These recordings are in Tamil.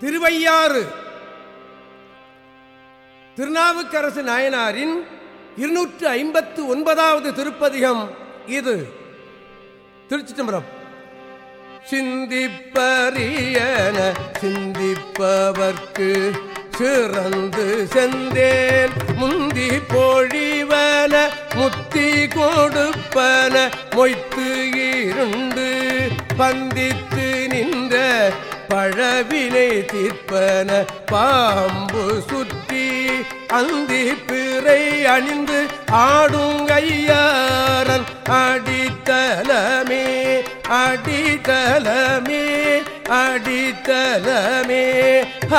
திருவையாறு. திருநாவுக்கரசு நாயனாரின் இருநூற்று ஐம்பத்து ஒன்பதாவது திருப்பதிகம் இது. திருச்சி தம்பரம் சிந்திப்பரியன சிந்திப்பவர்க்கு சிறந்து செந்தேன். முந்தி பொழிவன முத்தி கொடுப்பன மொய்த்து இருண்டு பந்தித்து நின்ற பழவினை தீர்ப்பன பாம்பு சுற்றி அந்தி பிறை அணிந்து ஆடுங்கையாரன் அடித்தலமே அடித்தலமே அடித்தலமே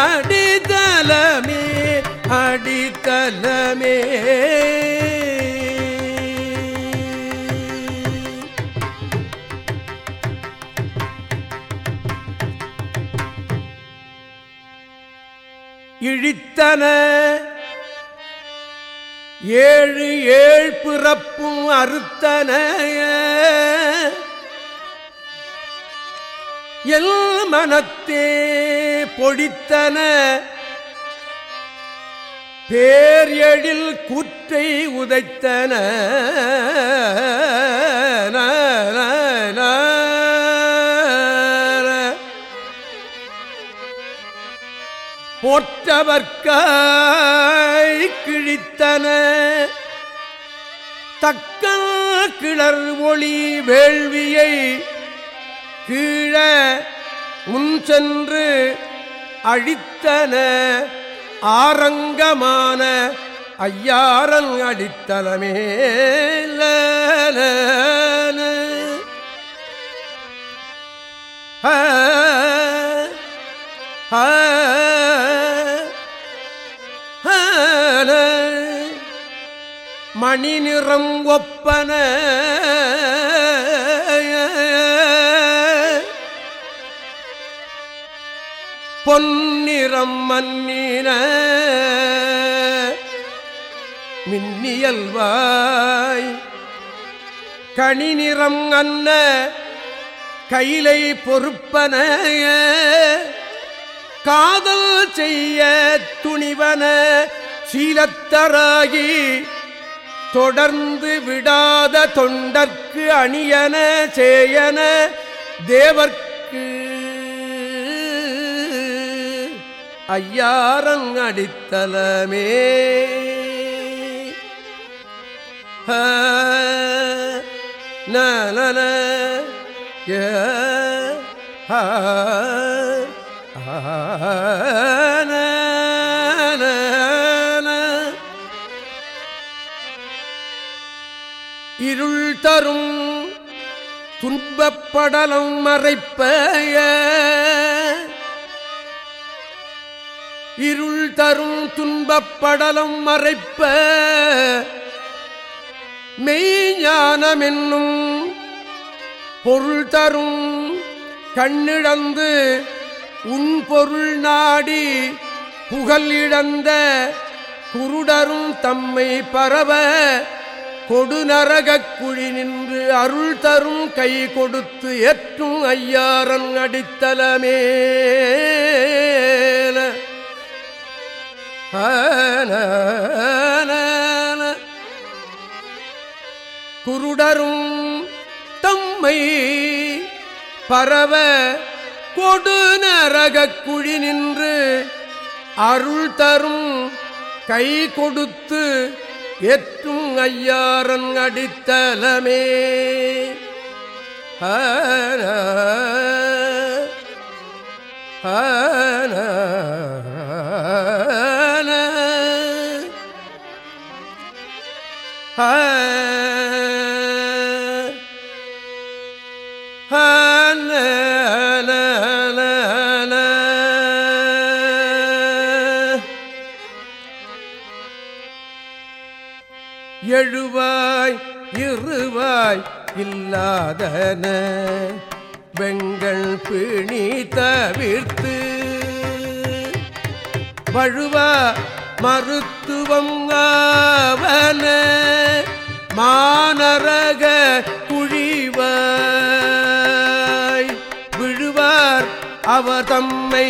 அடித்தலமே அடித்தலமே தன ஏழு ஏழ் பிறப்பும் அறுத்தன. எல் மனத்தே பொடித்தன பேர் எழில் குற்றை உதைத்தன. போற்றவர்க்காய் கிழித்தன. தக்க கிளர் ஒளி வேள்வியை கீழ முன் சென்று அழித்தன. ஆரங்கமான ஐயாரன் அடித்தலமே மணி நிறம் ஒப்பன. பொன்னிறம் மன்னின மின்னியல்வாய். கனி நிறம் அன்ன. கையிலை பொறுப்பன. காதல் செய்ய துணிவன. சீலத்தராகி தொடர்ந்து விடாத தொண்டற்கு அணியன சேயன தேவர்க்கு. ஐயாரங் அடித்தலமே. ஹ, ஏ ஆ, இன்பப்படலும் மறைப்ப இருள் தரும் துன்பப்படலம் மறைப்ப. மெய்ஞானமென்னும் பொருள் தரும் கண்ணிழந்து உன் பொருள் நாடி புகழ் இழந்த குருடரும் தம்மை பரவ. கொடுநரகக் குழி நின்று அருள் தரும் கை கொடுத்து ஏற்றும் ஐயாரன் அடித்தலமே குருடரும் தம்மை பரவ கொடு நரகக் குழி நின்று அருள் தரும் கை கொடுத்து எற்றும் ஐயாரன் அடித்தலமே. ஆ வில்லாதன வெங்கள் பிணி தவிர்த்து வழுவா மருத்துவம் ஆவன மானரக குழிவாய் விழுவார் அவர் தம்மை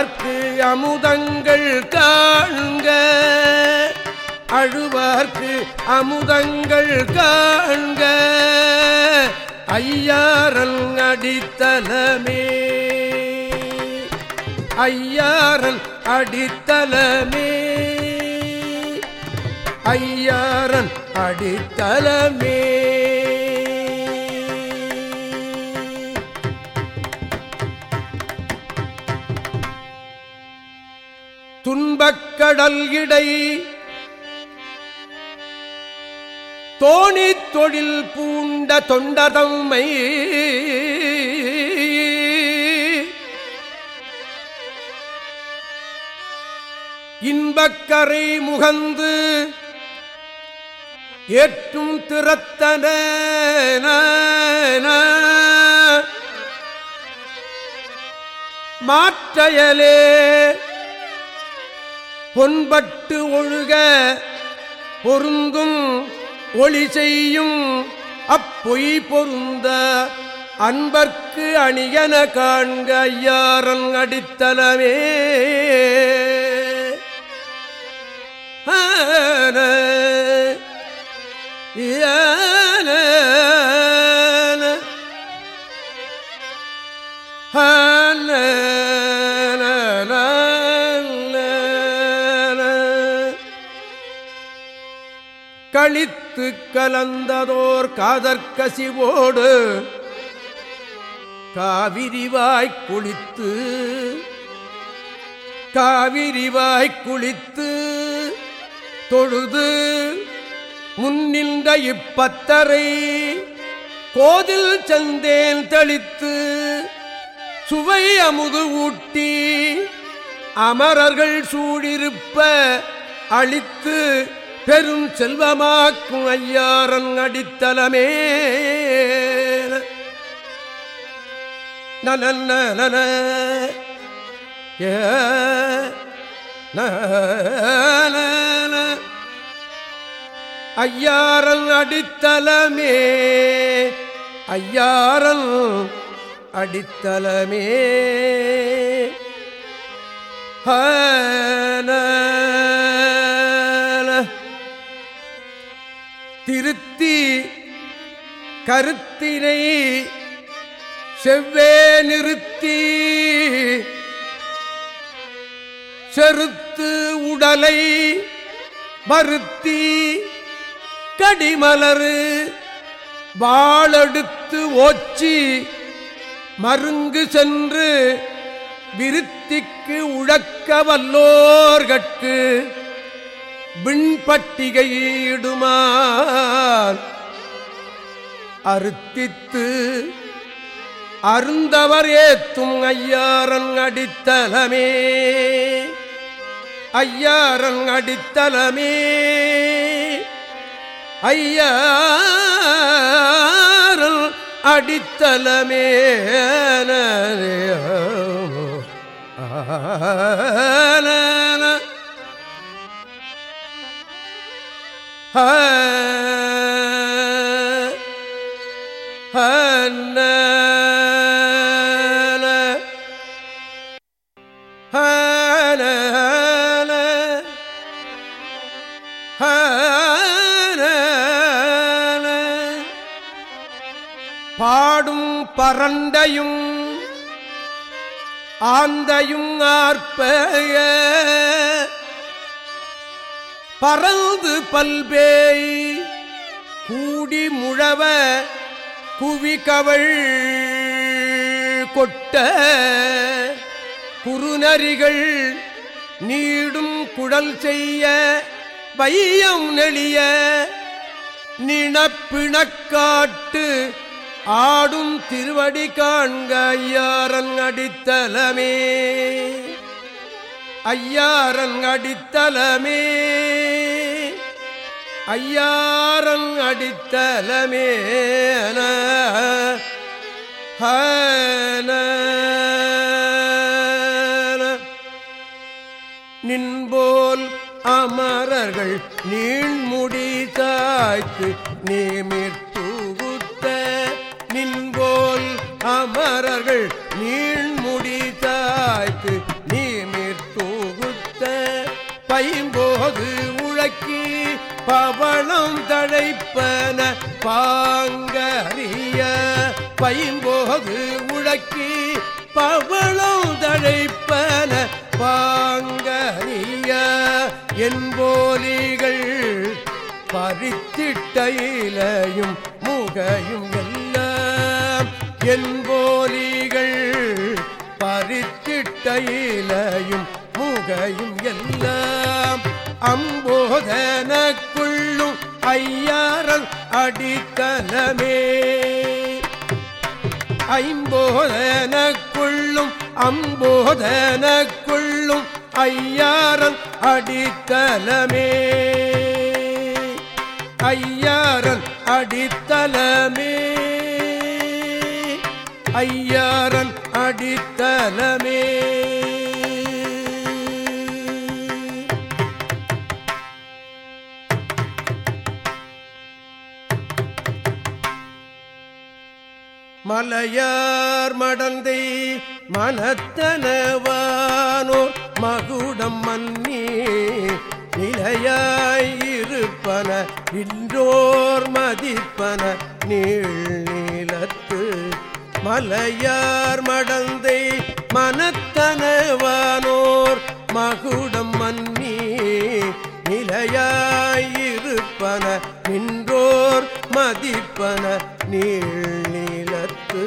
அழுவார்க்கு அமுதங்கள் காண்க. அழுவார்க்கு அமுதங்கள் காண்க. ஐயாரல் அடித்தலமே. ஐயாரன் அடித்தலமே. ஐயாரன் அடித்தலமே. கடல் இடை. தோணி தொழில் பூண்ட தொண்டதம்மை இன்பக்கரை முகந்து ஏற்றும் திறத்தன. மாற்றையலே பொன்பட்டு ஒழுக பொருந்தும் ஒளி செய்யும் அப்பொய் பொருந்த அன்பர்க்கு அணியன காண்க ஐயாரன் அடித்தலமே கழித்து கலந்ததோர் காதற்கசிவோடு காவிரிவாய் குளித்து காவிரிவாய் குளித்து தொழுது முன்னின்ற இப்பத்தரை கோதில் சந்தேன் தெளித்து சுவை அமுது ஊட்டி அமரர்கள் சூடிருப்ப அழித்து பெரும் செல்வமாக்கும் ஐயாரன் அடித்தலமே நன நன ஏ ஐயாரல் அடித்தலமே ஐயாரல் அடித்தலமே ஹன. கருத்தினை செவ்வே நிறுத்தி செருத்து உடலை மறுத்தி கடிமலரு வாளெடுத்து ஓச்சி மருங்கு சென்று விருத்திக்கு உழக்க வல்லோர்கட்கு விண்பட்டிகையிடுமான் அறுத்தித்து அருந்தவர் ஏத்தும் ஐயாரன் அடித்தலமே. ஐயாரன் அடித்தலமே. ஐயாரன் அடித்தலமே. ஆ பாடும் பரண்டையும் ஆந்தையும் ஆர்ப்பய பறந்து பல்பேய் கூடி முழவ குவிகவள் கொட்ட குறுநரிகள் நீடும் குழல் செய்ய வையம் நெளிய நினப்பிணக்காட்டு ஆடும் திருவடி காண்க ஐயாரன் அடித்தலமே ஐயாரன் அடித்தலமே. ஐயாரங் அடித்தலமேன. நின்போல் அமரர்கள் நீண்முடி தாய்த்து நீமிற்புகுத்த நின்போல் அமரர்கள் நீழ்முடி தாய்த்து நீமிற்புகுத்த பைம்போது பவளம் தழைப்பன பாங்கறிய பயின்போது உழக்கி பவளம் தழைப்பன பாங்கறிய என்போலிகள் பறித்திட்ட இலையும் முகையும் எல்லாம் என்போலிகள் பறித்திட்ட இலையும் முகையும் எல்லாம் அம்போதனக்கு ஐயாரல் அடித்தலமே. ஐம்போதனக்குள்ளும் அம்போதனக்குள்ளும் ஐயாரல் அடித்தலமே. ஐயாரன் அடித்தலமே. ஐயாரன் அடித்தலமே. மலையார் மடந்தை மனத்தனவானோர் மகுடம் மன்னி நிலையாயிருப்பன இன்றோர் மதிப்பன நீள் நீளத்து மலையார் மடந்தை மனத்தனவானோர் மகுடம் மன்னி நிலையாயிருப்பன இன்றோர் மதிப்ப மதிப்பன நீளத்து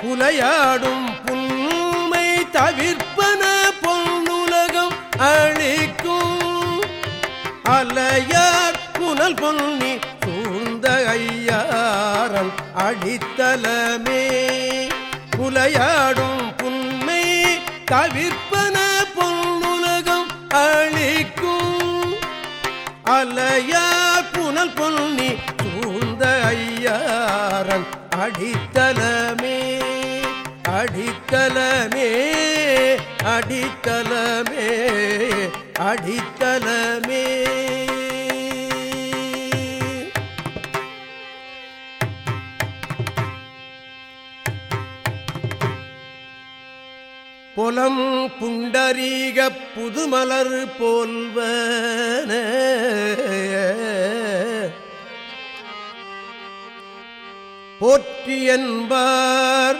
புலையாடும் புன்மை தவிர்ப்பன பொன்னுலகம் அழிக்கும். அலையார் புனல் பொன்னி சூழ்ந்த ஐயாரன் அழித்தலமே புலையாடும் புன்மை தவிர்ப்பன பொன்னுலகம் அழிக்கும். அலையார் புனல் பொன்னி சூழ்ந்த ஐயாரன் அடித்தலமே அடித்தலமே அடித்தலமே அடித்தலமே புலம் புண்டரீக புதுமலர் போல்வன போற்றி என்பார்.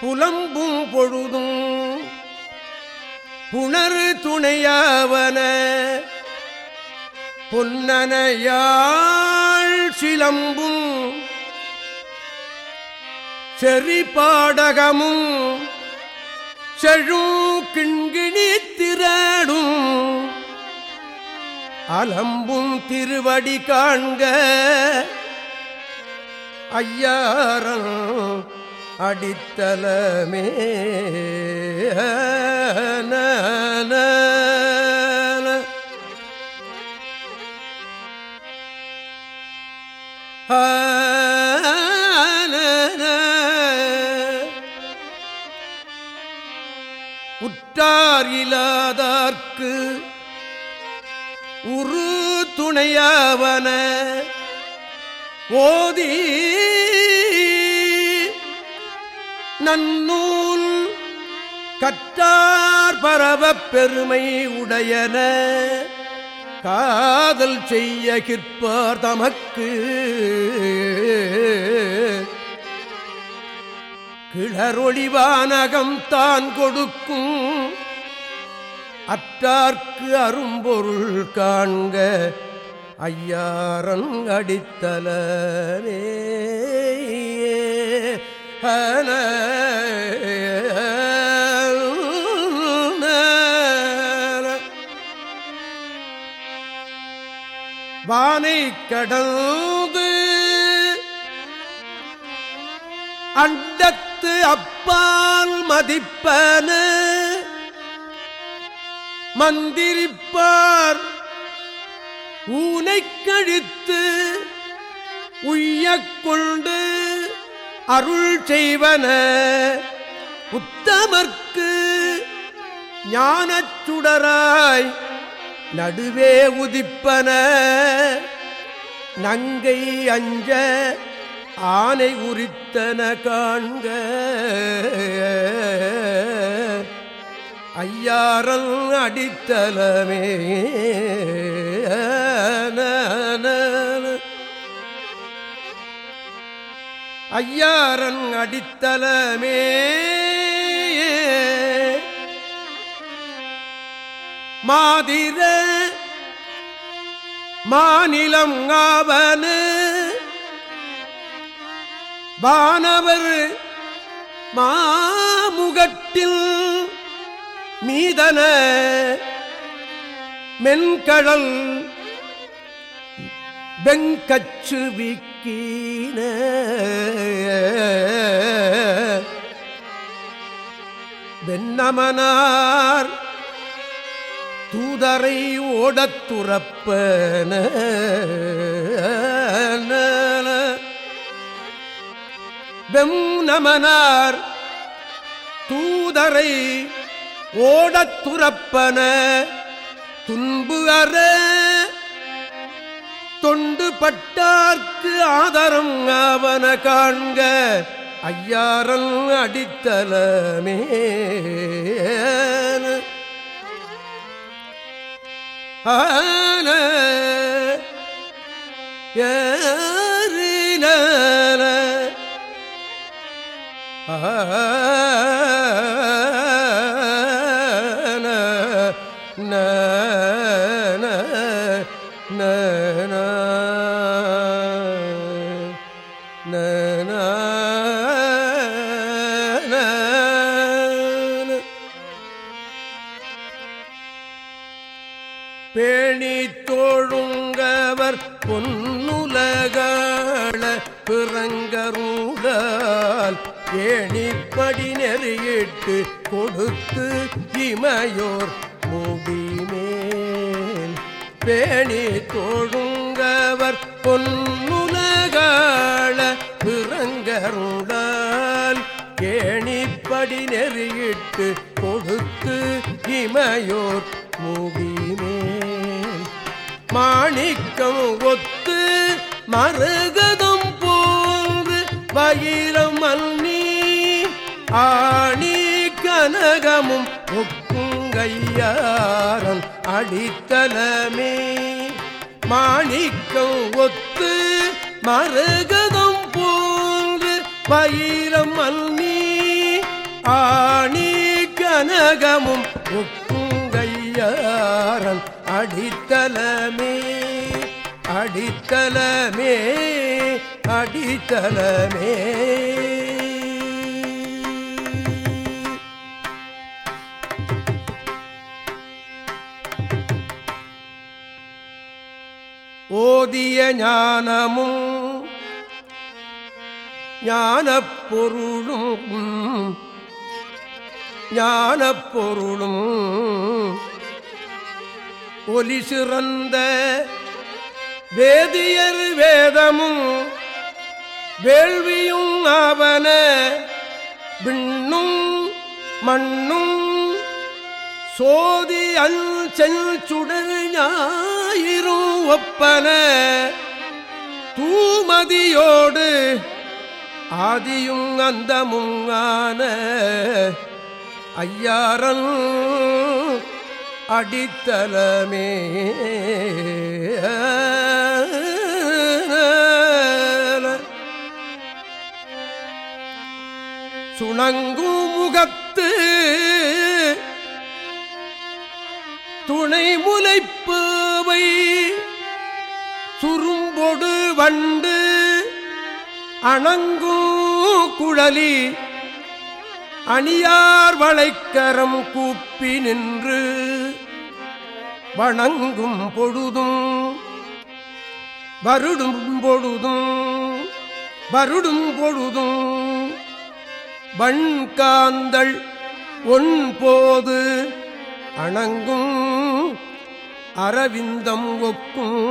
புலம்பும் பொழுதும் புணர் துணையாவன. பொன்னனையாள் சிலம்பும் செறிபாடகமும் செழும் கிண்கிணி திராடும் அலம்பும் திருவடி காண்க. ஐயாரம் அடித்தலமே. நன. உற்றார் இல்லாதார்க்கு உரு துணையாவன. ஓதி நன்னூல் கற்றார் பரவ பெருமை உடையன. காதல் செய்ய கிற்பார் தமக்கு. கிளரொழிவானகம் தான் கொடுக்கும். அற்றார்க்கு அரும்பொருள் காண்க. ஐயாரங்கடித்தலே ஹன வானை கடந்து அண்டத்து அப்பால் மதிப்பன. மந்திரிப்பார் ஊனை கழித்து உய்ய கொண்டு அருள் செய்வன உத்தமர்க்கு ஞானச் சுடராய் நடுவே உதிப்பன. நங்கை அஞ்ச ஆனை உரித்தன காண்க. ஐயாரல் அடித்தலமே. ஐயாரன் அடித்தலமே. மாதிர மாநிலம் ஆவனு. வானவர் மாமுகட்டில் மீதன மென்கடல் வெங்கச்சு விக்கீன வெண்ணமனார் தூதரை ஓடத் துறப்பன. வெம் நமனார் தூதரை ஓடத் துறப்பன. துன்பு அற. தொண்டு பட்டார்க்கு ஆதரம் ஆவன காண்க. ஐயாரல் அடித்தலமே. ஆன ஏறின ஆ பிறங்கருடால் கேணிப்படி நெறியிட்டு கொடுத்து இமையோர் முடிமேல் மாணிக்கம் ஒத்து மருகதம் போது பயிரம் அன்னி ஆணி கனகமும் முக்குங்கையாரம் அடித்தலமே. மாணிக்கம் ஒத்து மருக பயிரம் வயிரம் அன்னி ஆணி கனகமும் ஒக்குங்கையாரன் அடித்தலமே அடித்தலமே அடித்தலமே. ஓதிய ஞானமும் ஞானப் பொருளும் ஞானப் பொருளும் ஒலி சிறந்த வேதியர் வேதமும் வேள்வியும் ஆவன விண்ணும் மண்ணும் சோதி அல் செஞ்சுடர் ஞாயிறும் ஒப்பன தூமதியோடு ஆதியும் அந்தமும் ஆன ஐயாரன் அடித்தலமே சுணங்கும் முகத்து துணை முலைப்பவை சுரும்பொடு வண்டு அணங்கும் குழலி அணியார் வளைக்கரம் கூப்பி நின்று வணங்கும் பொழுதும் வருடும் பொழுதும் வருடும் பொழுதும் வண்காந்தள் ஒன் போது அணங்கும் அரவிந்தம் ஒக்கும்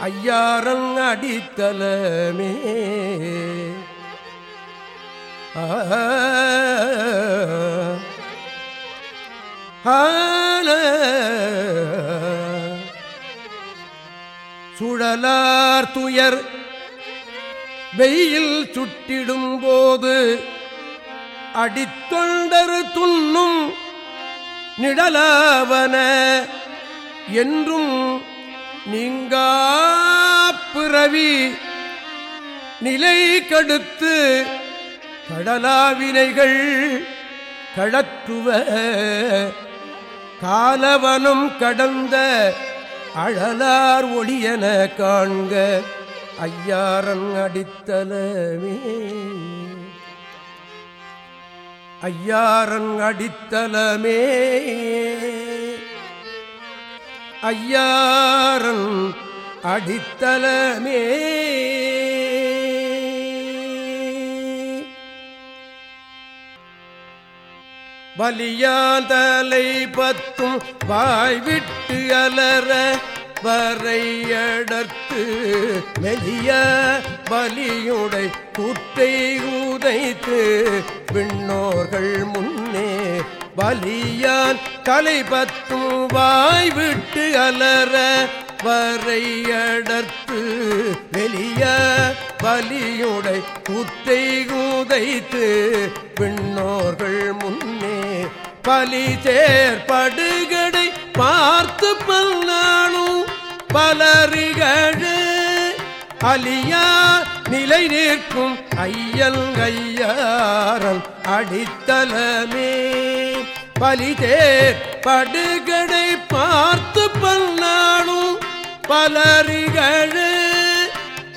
ஐயாரங் அடித்தலமே. ஆல. சுழலார் துயர் வெயில் சுட்டிடும் போது அடித்தொண்டரு துண்ணும் நிழலாவன என்றும் நீங்கா பிறவி நிலை கடுத்து கடலாவினைகள் கழற்றுவ காலவனம் கடந்த அழலார் ஒளியன காண்க ஐயாரன் அடித்தலமே. ஐயாரன் அடித்தலமே. ஐயாரன் அடித்தலமே. வலியாதலை பத்தும் வாய்விட்டு அலற வரையடர்த்து மெலிய வலியுடை கூட்டை உதைத்து விண்ணோர்கள் முன்னே வலியால் கலைபத்தும் வாய் விட்டு அலற வரையடர்த்து வெளிய வலியுடை குத்தை கூதைத்து பின்னோர்கள் முன்னே பலி சேர்படுகடை பார்த்து பல்லானும் பலரிகழு. அலியா நிலை நிற்கும் ஐயல் ஐயாரல் அடித்தலமே. பலிதேர் படுகடை பார்த்து பல்லானும் பலரிகழு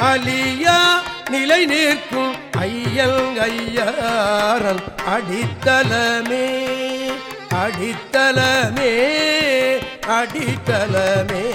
அலியா நிலை நிற்கும் ஐயல் ஐயாரன் அடித்தலமே அடித்தலமே அடித்தலமே